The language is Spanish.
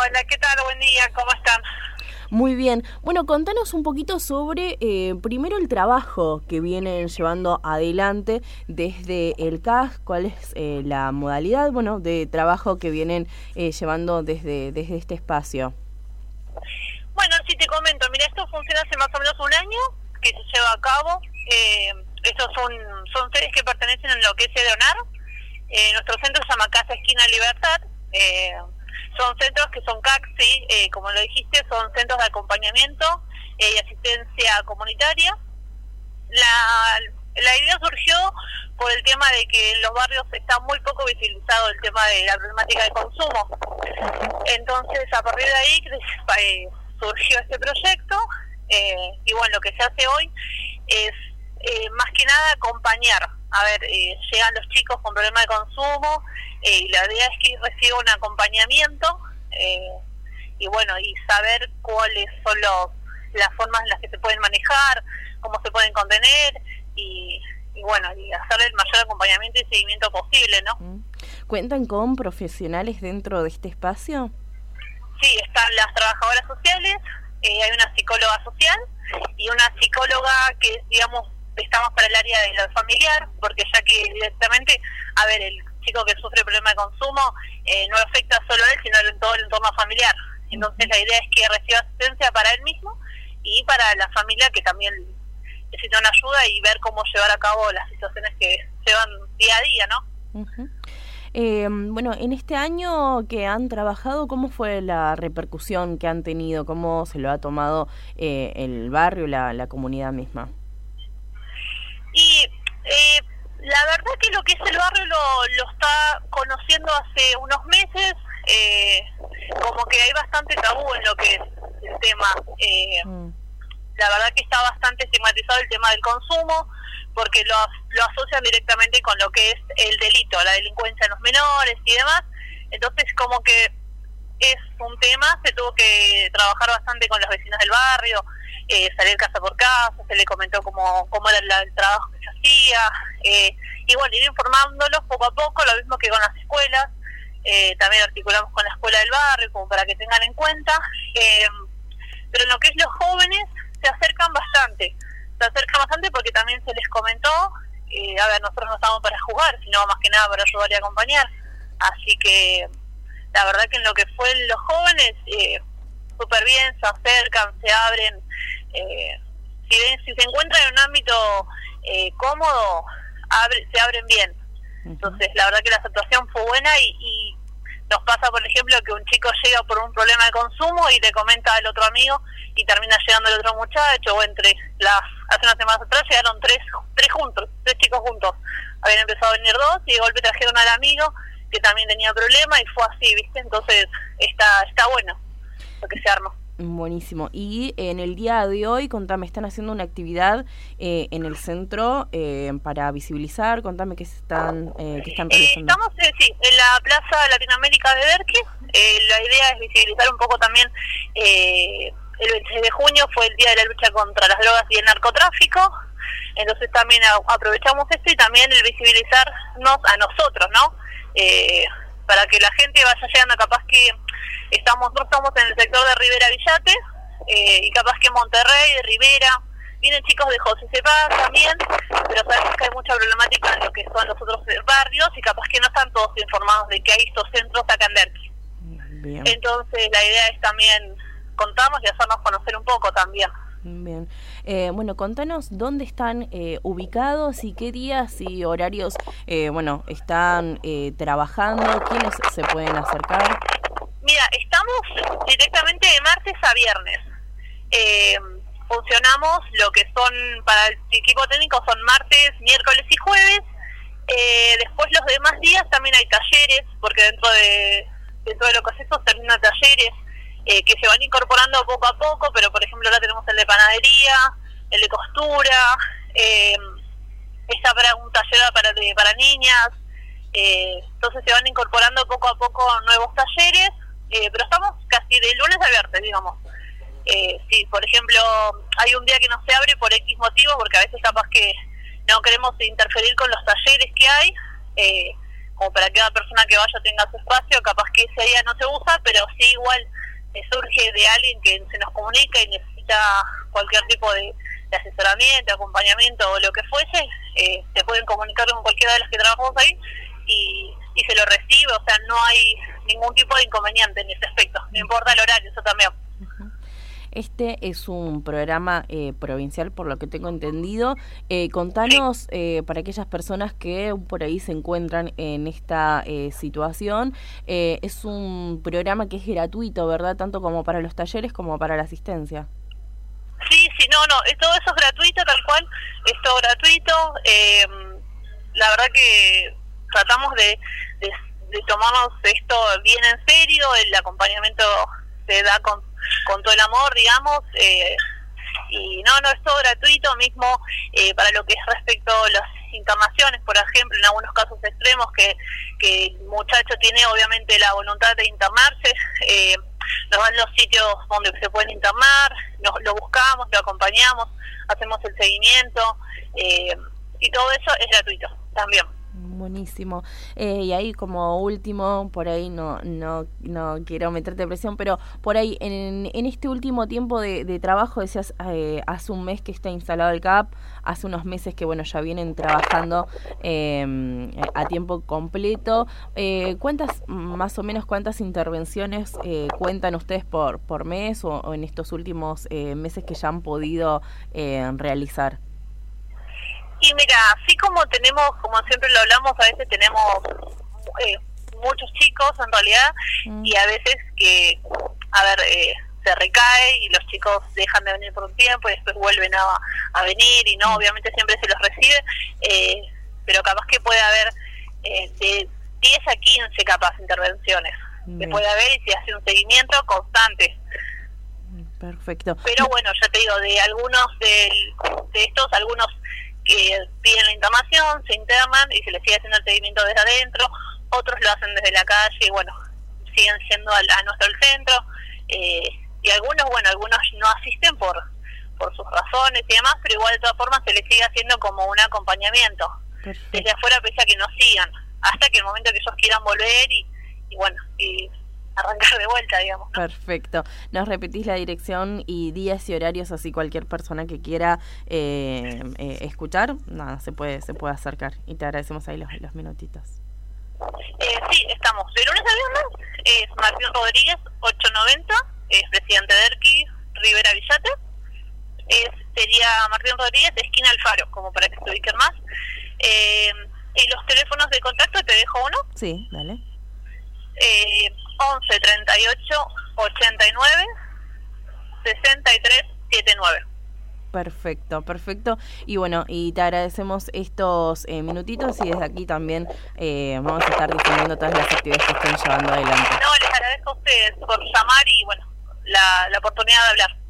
Hola, ¿qué tal? Buen día, ¿cómo están? Muy bien. Bueno, contanos un poquito sobre, eh, primero, el trabajo que vienen llevando adelante desde el CAS, cuál es eh, la modalidad, bueno, de trabajo que vienen eh, llevando desde, desde este espacio. Bueno, si te comento, mira, esto funciona hace más o menos un año que se lleva a cabo. estos son, son sedes que pertenecen a lo que es EDONAR. nuestro centro se llama Casa Esquina Libertad. Son centros que son CACSI, eh, como lo dijiste, son centros de acompañamiento eh, y asistencia comunitaria. La, la idea surgió por el tema de que en los barrios está muy poco visibilizado el tema de la problemática de consumo. Entonces, a partir de ahí eh, surgió este proyecto y bueno, lo que se hace hoy es más que nada acompañar. A ver, llegan los chicos con problemas de consumo, eh, y la idea es que reciba un acompañamiento eh, y bueno, y saber cuáles son los, las formas en las que se pueden manejar, cómo se pueden contener y, bueno, y hacer el mayor acompañamiento y seguimiento posible, ¿no? Mm. ¿Cuentan con profesionales dentro de este espacio? Sí, están las trabajadoras sociales, eh, hay una psicóloga social y una psicóloga que, digamos, estamos para el área de lo familiar, porque ya que directamente, a ver, el chico que sufre problema de consumo eh, no afecta solo a él, sino en todo el entorno familiar. Entonces la idea es que reciba asistencia para él mismo y para la familia que también necesita una ayuda y ver cómo llevar a cabo las situaciones que llevan día a día, ¿no? Eh, bueno, en este año que han trabajado, ¿cómo fue la repercusión que han tenido? ¿Cómo se lo ha tomado eh, el barrio, la, la comunidad misma? Y eh, la verdad que lo que es el barrio lo, lo está conociendo hace unos meses, eh, como que hay bastante tabú en lo que es el tema. Eh, mm. La verdad que está bastante estigmatizado el tema del consumo, porque lo, lo asocian directamente con lo que es el delito, la delincuencia en los menores y demás. Entonces, como que es un tema, se tuvo que trabajar bastante con los vecinos del barrio, eh, salir casa por casa, se le comentó cómo, cómo era el, trabajo que se hacía, eh, y bueno, ir informándolos poco a poco, lo mismo que con las escuelas, eh, también articulamos con la escuela del barrio, como para que tengan en cuenta, eh, pero en lo que es los jóvenes se acercan bastante, se acercan bastante porque también se les comentó, a ver, nosotros no estamos para jugar, sino más que nada para ayudar y acompañar, así que la verdad que en lo que fue los jóvenes, eh, súper bien, se acercan, se abren, eh, si, si se encuentran en un ámbito eh, cómodo, abre, se abren bien. Entonces, la verdad que la situación fue buena y, nos pasa, por ejemplo, que un chico llega por un problema de consumo y le comenta al otro amigo y termina llegando el otro muchacho, o entre las, hace unas semanas atrás llegaron tres, tres juntos, tres chicos juntos. Habían empezado a venir dos y de golpe trajeron al amigo que también tenía problema y fue así, ¿viste? Entonces, está, está bueno que se arma. Buenísimo. Y en el día de hoy, contame, están haciendo una actividad eh, en el centro eh, para visibilizar, contame qué están, eh, qué están realizando. estamos, sí, en la Plaza Latinoamérica de Berque. la idea es visibilizar un poco también, el 26 de junio fue el Día de la Lucha contra las Drogas y el Narcotráfico, entonces también aprovechamos esto y también el visibilizarnos a nosotros, ¿no? Para que la gente vaya llegando capaz que estamos no estamos en el sector de Rivera Villate eh, y capaz que Monterrey, Rivera, vienen chicos de José Cepaz también, pero sabemos que hay mucha problemática en lo que son los otros barrios y capaz que no están todos informados de que hay estos centros acá en Entonces la idea es también contamos y hacernos conocer un poco también. Bien. Eh, bueno, contanos dónde están eh, ubicados y qué días y horarios, eh, bueno, están trabajando, quiénes se pueden acercar. Mira, estamos directamente de martes a viernes. funcionamos lo que son, para el equipo técnico son martes, miércoles y jueves. después los demás días también hay talleres, porque dentro de, dentro de lo que hacemos terminan talleres eh, que se van incorporando poco a poco, pero por ejemplo ahora tenemos el de panadería, el de costura, eh, está para un taller para, para niñas, eh, entonces se van incorporando poco a poco nuevos talleres, eh, pero estamos casi de lunes a viernes, digamos. si por ejemplo hay un día que no se abre por X motivo, porque a veces capaz que no queremos interferir con los talleres que hay, como para que cada persona que vaya tenga su espacio, capaz que ese día no se usa, pero sí igual surge de alguien que se nos comunica y necesita cualquier tipo de, asesoramiento, acompañamiento o lo que fuese, eh, se pueden comunicar con cualquiera de las que trabajamos ahí y, y se lo recibe, o sea, no hay ningún tipo de inconveniente en ese aspecto, no importa el horario, eso también. Este es un programa eh, provincial, por lo que tengo entendido. Eh, contanos, eh, para aquellas personas que por ahí se encuentran en esta situación, es un programa que es gratuito, ¿verdad? Tanto como para los talleres como para la asistencia. Sí, sí, no, no, todo eso es gratuito, tal cual, es todo gratuito. la verdad que tratamos de, de tomarnos esto bien en serio, el acompañamiento se da con con todo el amor, digamos. Eh, y no, no es todo gratuito, mismo eh, para lo que es respecto a las internaciones, por ejemplo, en algunos casos extremos que, que el muchacho tiene obviamente la voluntad de internarse, eh, nos dan los sitios donde se pueden internar, nos, lo buscamos, lo acompañamos, hacemos el seguimiento eh, y todo eso es gratuito también. Buenísimo. Eh, y ahí como último, por ahí no, no, no quiero meterte presión, pero por ahí en, en este último tiempo de, trabajo, decías, eh, hace un mes que está instalado el CAP, hace unos meses que bueno ya vienen trabajando em, a tiempo completo. Eh, ¿Cuántas, más o menos cuántas intervenciones cuentan ustedes por, por mes o en estos últimos meses que ya han podido realizar? Y mira, así como tenemos, como siempre lo hablamos, a veces tenemos eh, muchos chicos en realidad mm. y a veces que, a ver, eh, se recae y los chicos dejan de venir por un tiempo y después vuelven a, a venir y no, mm. obviamente siempre se los recibe, eh, pero capaz que puede haber de 10 a 15 capaz intervenciones que puede haber y se hace un seguimiento constante. Perfecto. Pero bueno, ya te digo, de algunos de, de estos, algunos que piden la internación, se internan y se les sigue haciendo el seguimiento desde adentro, otros lo hacen desde la calle y bueno, siguen siendo a, nuestro centro, eh, y algunos, bueno, algunos no asisten por, por sus razones y demás, pero igual de todas formas se les sigue haciendo como un acompañamiento, desde afuera pese a que no sigan, hasta que el momento que ellos quieran volver y, y bueno, y arrancar de vuelta, digamos. Perfecto. Nos repetís la dirección y días y horarios, así cualquier persona que quiera eh, eh, escuchar, nada, se puede se puede acercar. Y te agradecemos ahí los, los minutitos. Eh, sí, estamos de lunes a viernes, es Martín Rodríguez, 890, es presidente de ERQI, Rivera Villate. Es, sería Martín Rodríguez, esquina Alfaro, como para que se ubiquen más. Eh, y los teléfonos de contacto, te dejo uno. Sí, dale. Eh, 11 38 89 63 79. Perfecto, perfecto. Y bueno, y te agradecemos estos eh, minutitos y desde aquí también eh, vamos a estar difundiendo todas las actividades que estén llevando adelante. No, les agradezco a ustedes por llamar y bueno, la, la oportunidad de hablar.